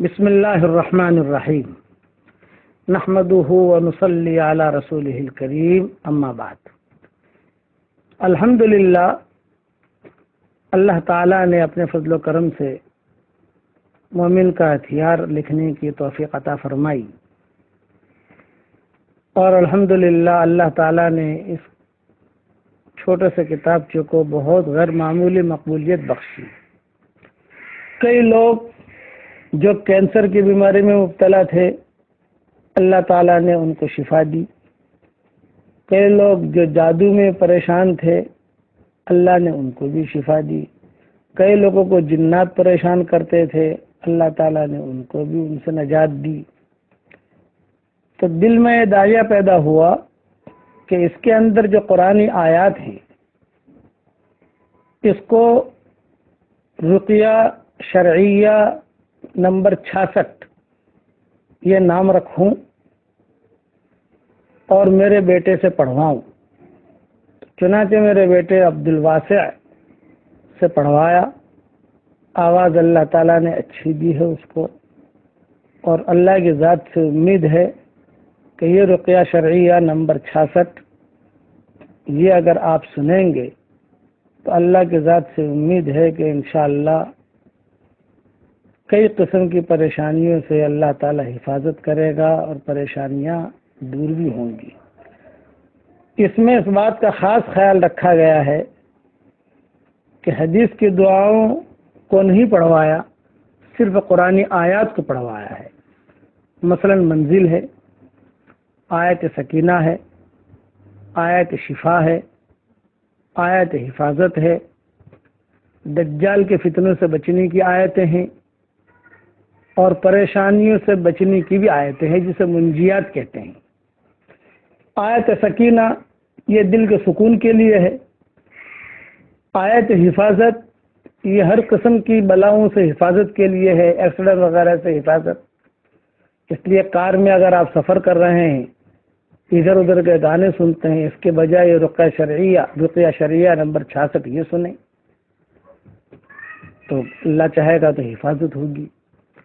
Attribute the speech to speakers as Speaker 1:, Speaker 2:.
Speaker 1: بسم اللہ الرحمن الرحیم۔ نحمده ونصلي على رسوله الكريم اما بعد۔ الحمد للہ اللہ تعالیٰ نے اپنے فضل و کرم سے مومن کا ہتھیار لکھنے کی توفیق عطا فرمائی۔ اور الحمد للہ اللہ تعالیٰ نے اس چھوٹے سے کتاب کو بہت غیر معمولی مقبولیت بخشی۔ کئی لوگ جو کینسر کی بیماری میں مبتلا تھے، اللہ تعالیٰ نے ان کو شفا دی۔ کئی لوگ جو جادو میں پریشان تھے، اللہ نے ان کو بھی شفا دی۔ کئی لوگوں کو جنات پریشان کرتے تھے، اللہ تعالیٰ نے ان کو بھی ان سے نجات دی۔ تو دل میں یہ دائیا پیدا ہوا کہ اس کے اندر جو قرآن آیات ہیں، اس کو رقیہ، شرعیہ نمبر چھاسٹھ، یہ نام رکھوں اور میرے بیٹے سے پڑھواؤں۔ چنانچہ میرے بیٹے عبد الواسع سے پڑھوایا۔ آواز اللہ تعالیٰ نے اچھی دی ہے اس کو اور اللہ کی ذات سے امید ہے کہ یہ رقیہ شرعیہ نمبر چھاسٹھ، یہ اگر آپ سنیں گے تو اللہ کی ذات سے امید ہے کہ انشاءاللہ اللہ کئی قسم کی پریشانیوں سے اللہ تعالی حفاظت کرے گا اور پریشانیاں دور بھی ہوں گی۔ اس میں اس بات کا خاص خیال رکھا گیا ہے کہ حدیث کی دعاؤں کو نہیں پڑھوایا، صرف قرآن آیات کو پڑھوایا ہے۔ مثلا منزل ہے، آیت سکینہ ہے، آیت شفا ہے، آیت حفاظت ہے۔ دجال کے فتنوں سے بچنے کی آیتیں ہیں۔ اور پریشانیوں سے بچنے کی بھی آیتیں ہیں جسے منجیات کہتے ہیں۔ آیت سکینہ یہ دل کے سکون کے لیے ہے۔ آیت حفاظت یہ ہر قسم کی بلاؤں سے حفاظت کے لیے ہے ایکسیڈنٹ وغیرہ سے حفاظت۔ اس لیے کار میں اگر آپ سفر کر رہے ہیں، ادھر ادھر کے گانے سنتے ہیں، اس کے بجائے رقیہ شرعیہ رقیہ شرعیہ نمبر چھیاسٹھ یہ سنیں۔ تو اللہ چاہے گا تو حفاظت ہوگی۔